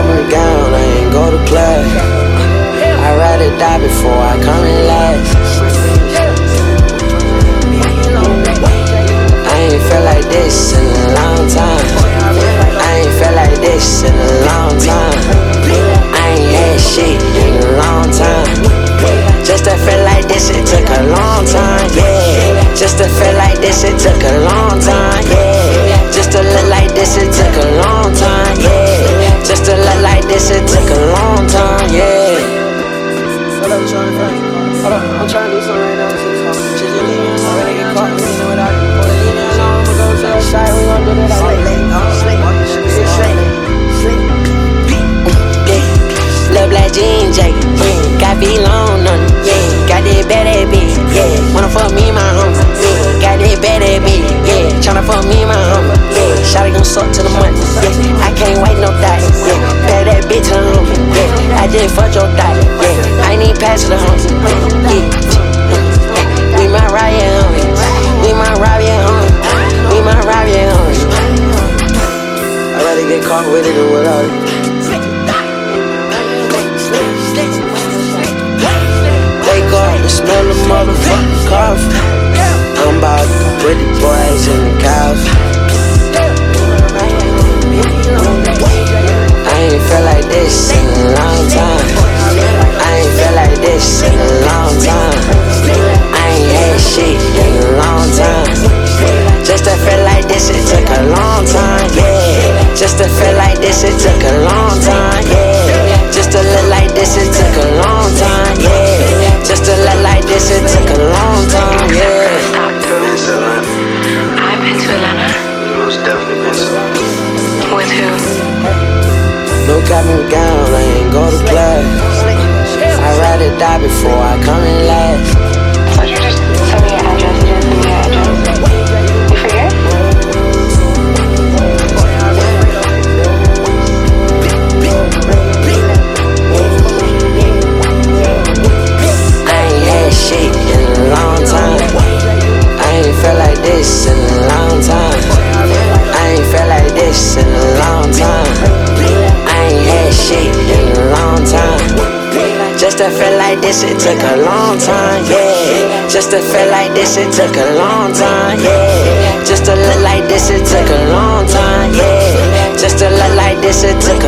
got my gown, I ain't go to class. I'd rather die before I come in last. Fuck me, my homie, yeah. Shawty gon' suck to the money, yeah. I can't wait no yeah. Bad that bitch to the yeah. I just fucked your die, yeah. I even pass the homie, yeah. We might ride, yeah, homie. We homie. We homie. I'd rather get caught with it than without it. Wake up and smell the motherfucking coffee. I'm about to put the boys in in a long time. I ain't had shit in a long time. Just to feel like this, it took a long time, yeah. Just to feel like this, it took a long time, yeah. Just to look like this, it took a long time, yeah. Just to look like this, it took a long time, yeah. Been to Atlanta. I've been to Atlanta. Most definitely been to With who? No cap and gown, I ain't go to class. Rather die before I come in last. To feel like this, it took a long time, yeah. Just to feel like this, it took a long time, yeah. Just to look like this, it took a long time, yeah. Just to look like this, it took